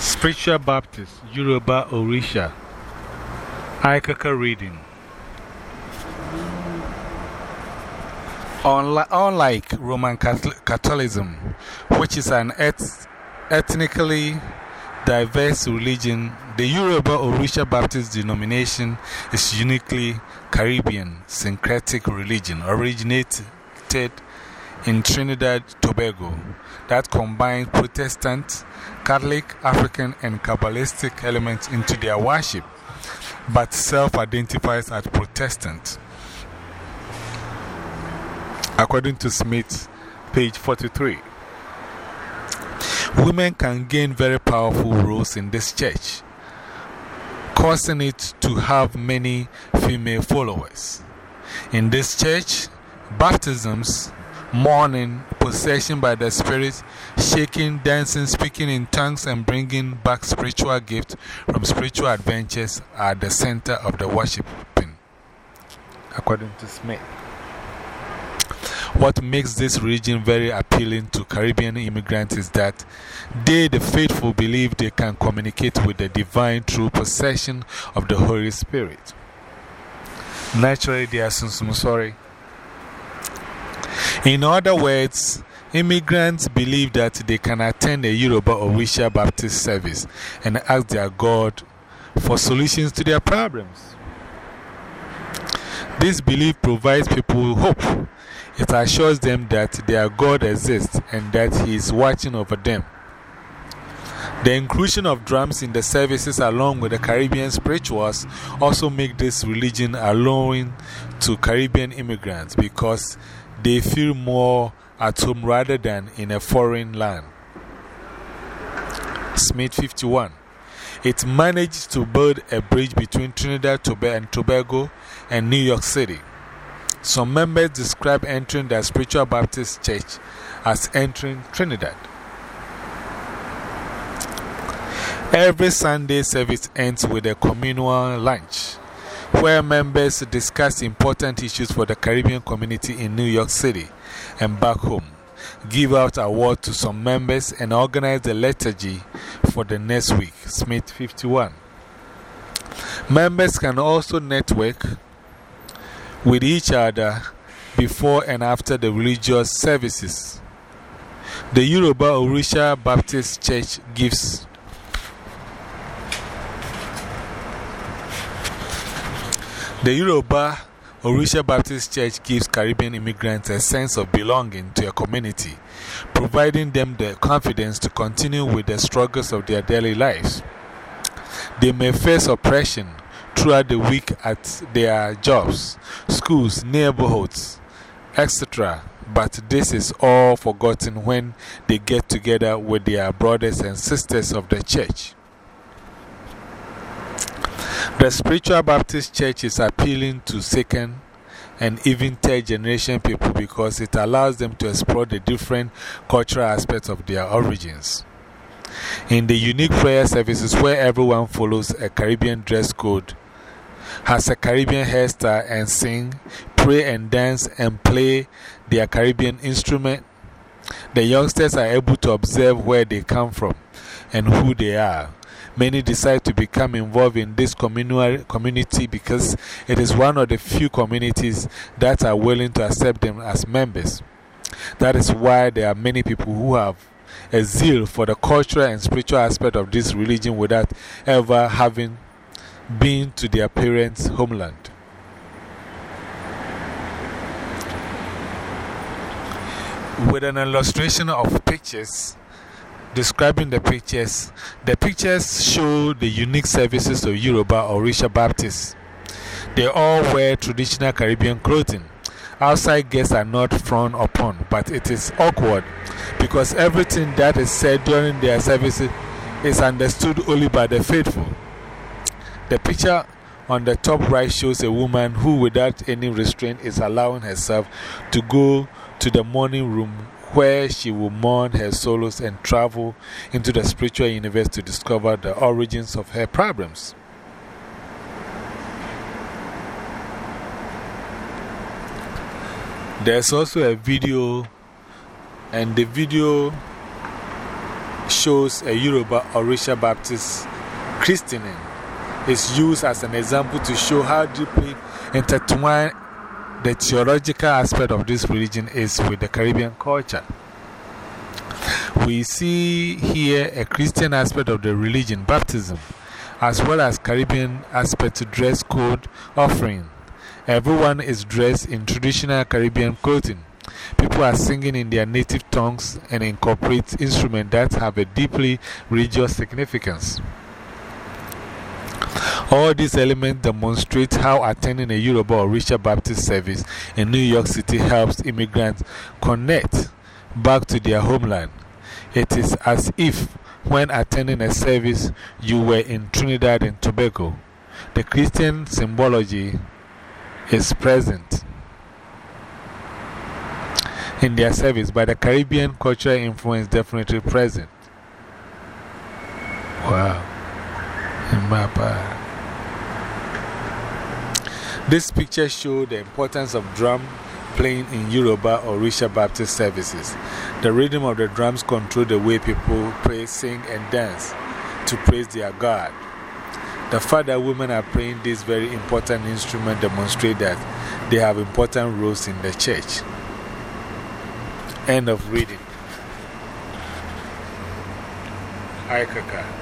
Spiritual Baptist, Yoruba Orisha. Icaca reading. Unlike Roman Catholicism, which is an ethnically diverse religion, the Yoruba Orisha Baptist denomination is uniquely Caribbean syncretic religion originated in Trinidad Tobago that combines Protestant, Catholic, African, and Kabbalistic elements into their worship, but self identifies as Protestant. According to Smith, page 43. Women can gain very powerful roles in this church, causing it to have many female followers. In this church, baptisms, mourning, possession by the Spirit, shaking, dancing, speaking in tongues, and bringing back spiritual gifts from spiritual adventures are the center of the worshiping, according to Smith. What makes this region very appealing to Caribbean immigrants is that they, the faithful, believe they can communicate with the divine through possession of the Holy Spirit. Naturally, they are sorry. In other words, immigrants believe that they can attend a Yoruba Orisha Baptist service and ask their God for solutions to their problems. This belief provides people hope. It assures them that their God exists and that He is watching over them. The inclusion of drums in the services along with the Caribbean spirituals also make this religion alluring to Caribbean immigrants because they feel more at home rather than in a foreign land. Smith 51. It managed to build a bridge between Trinidad and Tobago and New York City. Some members describe entering the Spiritual Baptist Church as entering Trinidad. Every Sunday service ends with a communal lunch where members discuss important issues for the Caribbean community in New York City and back home, give out awards to some members, and organize the liturgy for the next week. Smith 51. Members can also network with each other before and after the religious services. The Yoruba Orisha Baptist Church gives The Yoruba Orisha Baptist Church gives Caribbean immigrants a sense of belonging to a community, providing them the confidence to continue with the struggles of their daily lives. They may face oppression throughout the week at their jobs, schools, neighborhoods, etc. But this is all forgotten when they get together with their brothers and sisters of the church. The Spiritual Baptist Church is appealing to second and even third generation people because it allows them to explore the different cultural aspects of their origins. In the unique prayer services where everyone follows a Caribbean dress code, has a Caribbean hairstyle, and sing, pray, and dance and play their Caribbean instrument, the youngsters are able to observe where they come from and who they are many decide to become involved in this community because it is one of the few communities that are willing to accept them as members. That is why there are many people who have a zeal for the cultural and spiritual aspect of this religion without ever having been to their parents' homeland. With an illustration of pictures, describing the pictures. The pictures show the unique services of Yoruba Orisha Baptists. They all wear traditional Caribbean clothing. Outside guests are not frowned upon, but it is awkward because everything that is said during their services is understood only by the faithful. The picture on the top right shows a woman who, without any restraint, is allowing herself to go to the mourning room where she will mourn her sorrows and travel into the spiritual universe to discover the origins of her problems. There's also a video, and the video shows a Yoruba Orisha Baptist christening is used as an example to show how deeply intertwined the theological aspect of this religion is with the Caribbean culture. We see here a Christian aspect of the religion, baptism, as well as Caribbean aspect to dress code offering. Everyone is dressed in traditional Caribbean clothing. People are singing in their native tongues and incorporate instruments that have a deeply religious significance. All these elements demonstrate how attending a Yoruba Orisha Baptist service in New York City helps immigrants connect back to their homeland. It is as if, when attending a service, you were in Trinidad and Tobago. The Christian symbology is present in their service, but the Caribbean cultural influence definitely present. Wow. This picture shows the importance of drum playing in Yoruba Orisha Baptist services. The rhythm of the drums control the way people pray, sing, and dance to praise their God. The fact that women are playing this very important instrument demonstrates that they have important roles in the church. End of reading. Hi, Kaka.